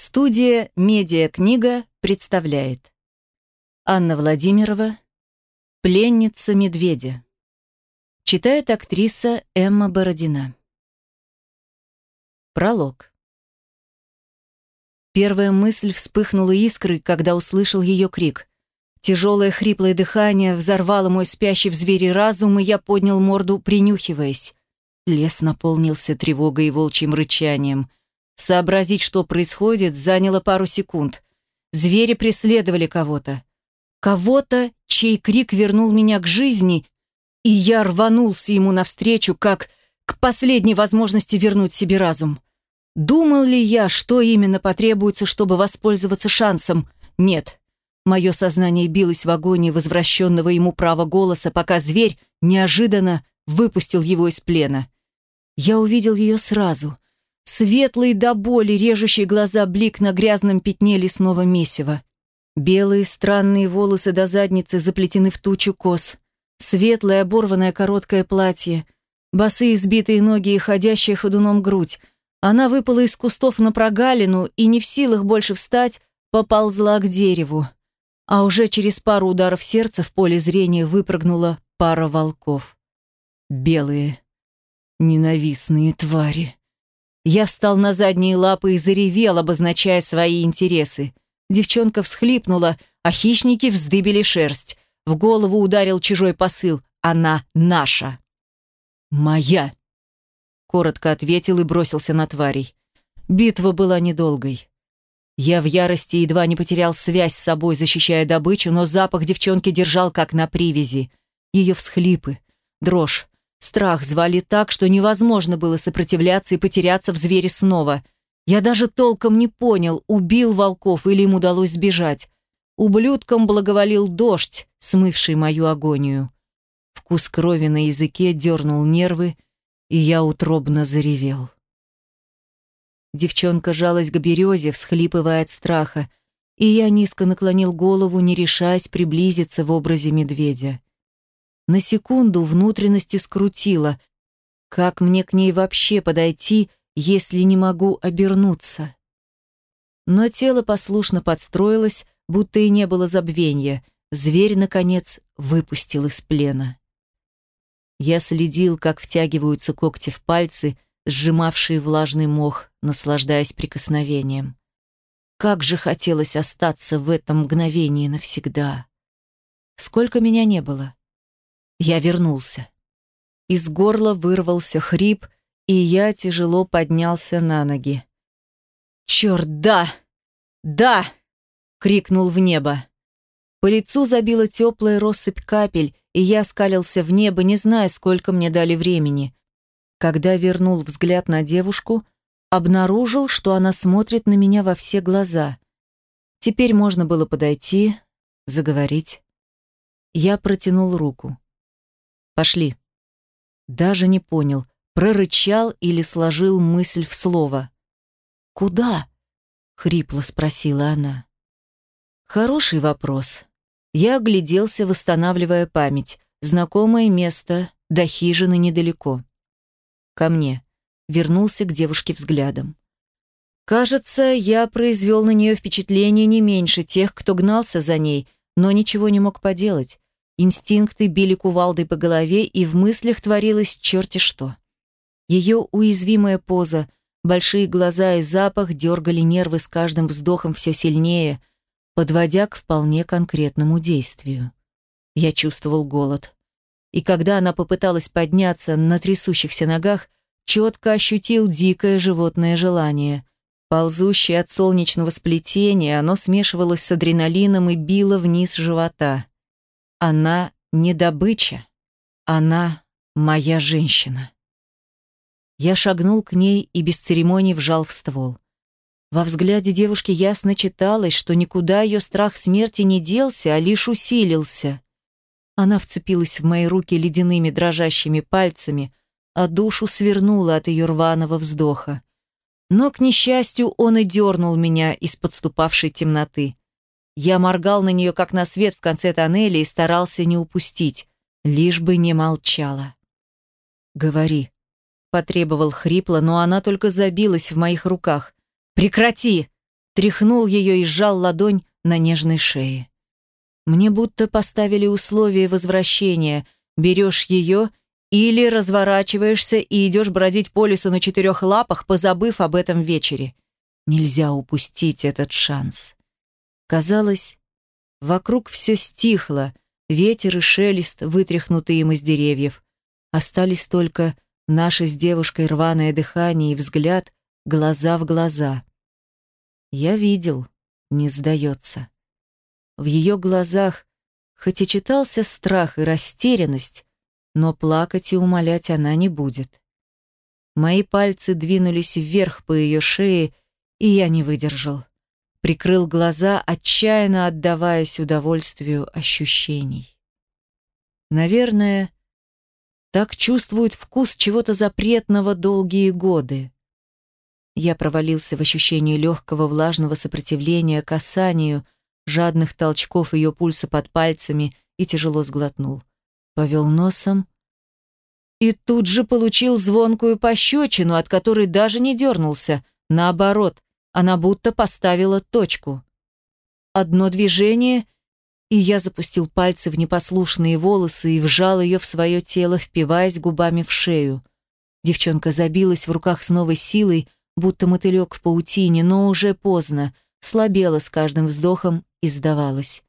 Студия «Медиа-книга» представляет. Анна Владимирова «Пленница медведя» Читает актриса Эмма Бородина. Пролог. Первая мысль вспыхнула искрой, когда услышал ее крик. Тяжелое хриплое дыхание взорвало мой спящий в звере разум, и я поднял морду, принюхиваясь. Лес наполнился тревогой и волчьим рычанием – Сообразить, что происходит, заняло пару секунд. Звери преследовали кого-то. Кого-то, чей крик вернул меня к жизни, и я рванулся ему навстречу, как к последней возможности вернуть себе разум. Думал ли я, что именно потребуется, чтобы воспользоваться шансом? Нет. Мое сознание билось в агонии возвращенного ему права голоса, пока зверь неожиданно выпустил его из плена. Я увидел ее сразу — Светлый до боли, режущий глаза блик на грязном пятне лесного месива. Белые странные волосы до задницы заплетены в тучу кос. Светлое оборванное короткое платье. Босые сбитые ноги и ходящая ходуном грудь. Она выпала из кустов на прогалину и, не в силах больше встать, поползла к дереву. А уже через пару ударов сердца в поле зрения выпрыгнула пара волков. Белые, ненавистные твари. Я встал на задние лапы и заревел, обозначая свои интересы. Девчонка всхлипнула, а хищники вздыбили шерсть. В голову ударил чужой посыл. Она наша. «Моя!» Коротко ответил и бросился на тварей. Битва была недолгой. Я в ярости едва не потерял связь с собой, защищая добычу, но запах девчонки держал как на привязи. Ее всхлипы, дрожь, Страх звали так, что невозможно было сопротивляться и потеряться в звере снова. Я даже толком не понял, убил волков или им удалось сбежать. Ублюдком благоволил дождь, смывший мою агонию. Вкус крови на языке дернул нервы, и я утробно заревел. Девчонка жалась к березе, всхлипывая от страха, и я низко наклонил голову, не решаясь приблизиться в образе медведя. На секунду внутренности скрутило. Как мне к ней вообще подойти, если не могу обернуться? Но тело послушно подстроилось, будто и не было забвения. Зверь, наконец, выпустил из плена. Я следил, как втягиваются когти в пальцы, сжимавшие влажный мох, наслаждаясь прикосновением. Как же хотелось остаться в этом мгновении навсегда. Сколько меня не было? Я вернулся. Из горла вырвался хрип, и я тяжело поднялся на ноги. «Черт, да! Да!» — крикнул в небо. По лицу забила теплая россыпь капель, и я скалился в небо, не зная, сколько мне дали времени. Когда вернул взгляд на девушку, обнаружил, что она смотрит на меня во все глаза. Теперь можно было подойти, заговорить. Я протянул руку. Пошли. Даже не понял, прорычал или сложил мысль в слово. Куда? хрипло спросила она. Хороший вопрос. Я огляделся, восстанавливая память. Знакомое место, до хижины недалеко. Ко мне. Вернулся к девушке взглядом. Кажется, я произвел на нее впечатление не меньше тех, кто гнался за ней, но ничего не мог поделать. Инстинкты били кувалдой по голове, и в мыслях творилось черти что. Ее уязвимая поза, большие глаза и запах дергали нервы с каждым вздохом все сильнее, подводя к вполне конкретному действию. Я чувствовал голод. И когда она попыталась подняться на трясущихся ногах, четко ощутил дикое животное желание. Ползущее от солнечного сплетения, оно смешивалось с адреналином и било вниз живота. Она не добыча. Она моя женщина. Я шагнул к ней и без церемоний вжал в ствол. Во взгляде девушки ясно читалось, что никуда ее страх смерти не делся, а лишь усилился. Она вцепилась в мои руки ледяными дрожащими пальцами, а душу свернула от ее рваного вздоха. Но, к несчастью, он и дернул меня из подступавшей темноты. Я моргал на нее, как на свет в конце тоннеля, и старался не упустить, лишь бы не молчала. «Говори», — потребовал хрипло, но она только забилась в моих руках. «Прекрати! тряхнул ее и сжал ладонь на нежной шее. Мне будто поставили условие возвращения. Берешь ее или разворачиваешься и идешь бродить по лесу на четырех лапах, позабыв об этом вечере. Нельзя упустить этот шанс. Казалось, вокруг все стихло, ветер и шелест, вытряхнутые им из деревьев. Остались только наше с девушкой рваное дыхание и взгляд, глаза в глаза. Я видел, не сдается. В ее глазах, хоть и читался страх и растерянность, но плакать и умолять она не будет. Мои пальцы двинулись вверх по ее шее, и я не выдержал. Прикрыл глаза, отчаянно отдаваясь удовольствию ощущений. Наверное, так чувствует вкус чего-то запретного долгие годы. Я провалился в ощущение легкого влажного сопротивления касанию, жадных толчков ее пульса под пальцами и тяжело сглотнул. Повел носом и тут же получил звонкую пощечину, от которой даже не дернулся. Наоборот, она будто поставила точку. Одно движение, и я запустил пальцы в непослушные волосы и вжал ее в свое тело, впиваясь губами в шею. Девчонка забилась в руках с новой силой, будто мотылек в паутине, но уже поздно, слабела с каждым вздохом и сдавалась.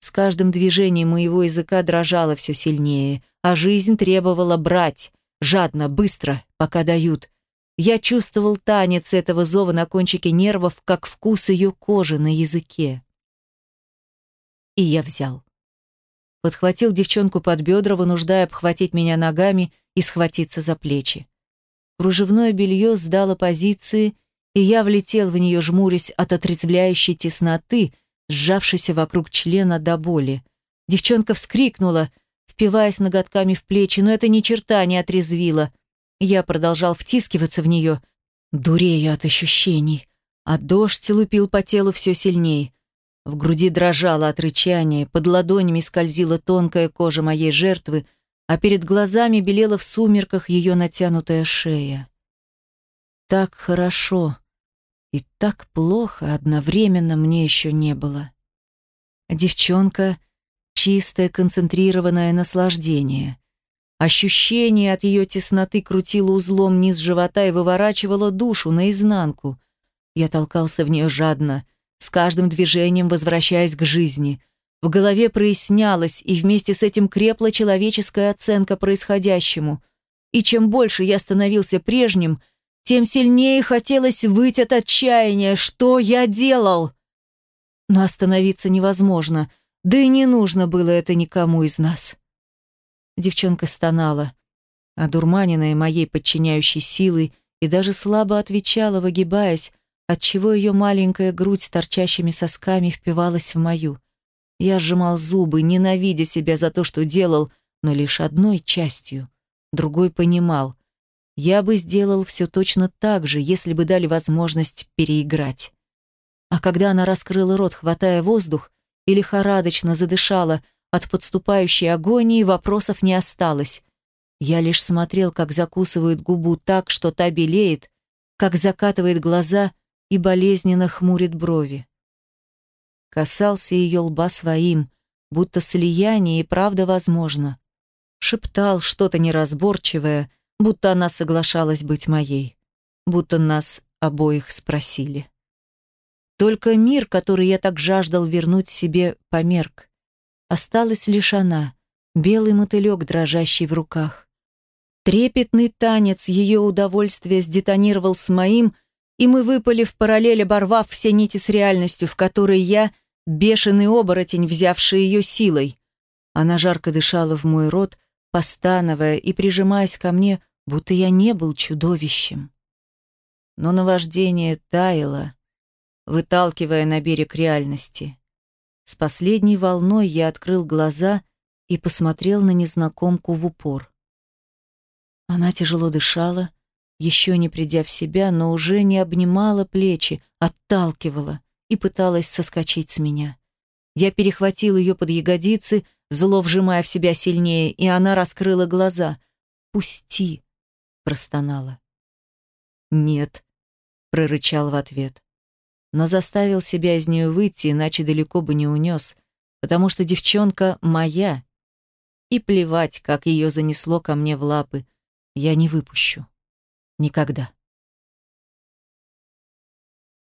С каждым движением моего языка дрожало все сильнее, а жизнь требовала брать, жадно, быстро, пока дают, я чувствовал танец этого зова на кончике нервов, как вкус ее кожи на языке. И я взял. Подхватил девчонку под бедра, вынуждая обхватить меня ногами и схватиться за плечи. Кружевное белье сдало позиции, и я влетел в нее, жмурясь от отрезвляющей тесноты, сжавшейся вокруг члена до боли. Девчонка вскрикнула, впиваясь ноготками в плечи, но это ни черта не отрезвило. Я продолжал втискиваться в нее, дурея от ощущений, а дождь лупил по телу все сильнее. В груди дрожало от рычания, под ладонями скользила тонкая кожа моей жертвы, а перед глазами белела в сумерках ее натянутая шея. Так хорошо и так плохо одновременно мне еще не было. Девчонка — чистое концентрированное наслаждение — Ощущение от ее тесноты крутило узлом низ живота и выворачивало душу наизнанку. Я толкался в нее жадно, с каждым движением возвращаясь к жизни. В голове прояснялось, и вместе с этим крепла человеческая оценка происходящему. И чем больше я становился прежним, тем сильнее хотелось выйти от отчаяния. Что я делал? Но остановиться невозможно, да и не нужно было это никому из нас. Девчонка стонала, одурманенная моей подчиняющей силой, и даже слабо отвечала, выгибаясь, отчего ее маленькая грудь торчащими сосками впивалась в мою. Я сжимал зубы, ненавидя себя за то, что делал, но лишь одной частью. Другой понимал. Я бы сделал все точно так же, если бы дали возможность переиграть. А когда она раскрыла рот, хватая воздух, и лихорадочно задышала, от подступающей агонии вопросов не осталось. Я лишь смотрел, как закусывает губу так, что та белеет, как закатывает глаза и болезненно хмурит брови. Касался ее лба своим, будто слияние и правда возможно. Шептал что-то неразборчивое, будто она соглашалась быть моей, будто нас обоих спросили. Только мир, который я так жаждал вернуть себе, померк. Осталась лишь она, белый мотылек, дрожащий в руках. Трепетный танец ее удовольствия сдетонировал с моим, и мы выпали в параллель, оборвав все нити с реальностью, в которой я — бешеный оборотень, взявший ее силой. Она жарко дышала в мой рот, постановая и прижимаясь ко мне, будто я не был чудовищем. Но наваждение таяло, выталкивая на берег реальности. С последней волной я открыл глаза и посмотрел на незнакомку в упор. Она тяжело дышала, еще не придя в себя, но уже не обнимала плечи, отталкивала и пыталась соскочить с меня. Я перехватил ее под ягодицы, зло вжимая в себя сильнее, и она раскрыла глаза. «Пусти!» — простонала. «Нет», — прорычал в ответ. Но заставил себя из нее выйти, иначе далеко бы не унес, потому что девчонка моя. И плевать, как ее занесло ко мне в лапы, я не выпущу. Никогда.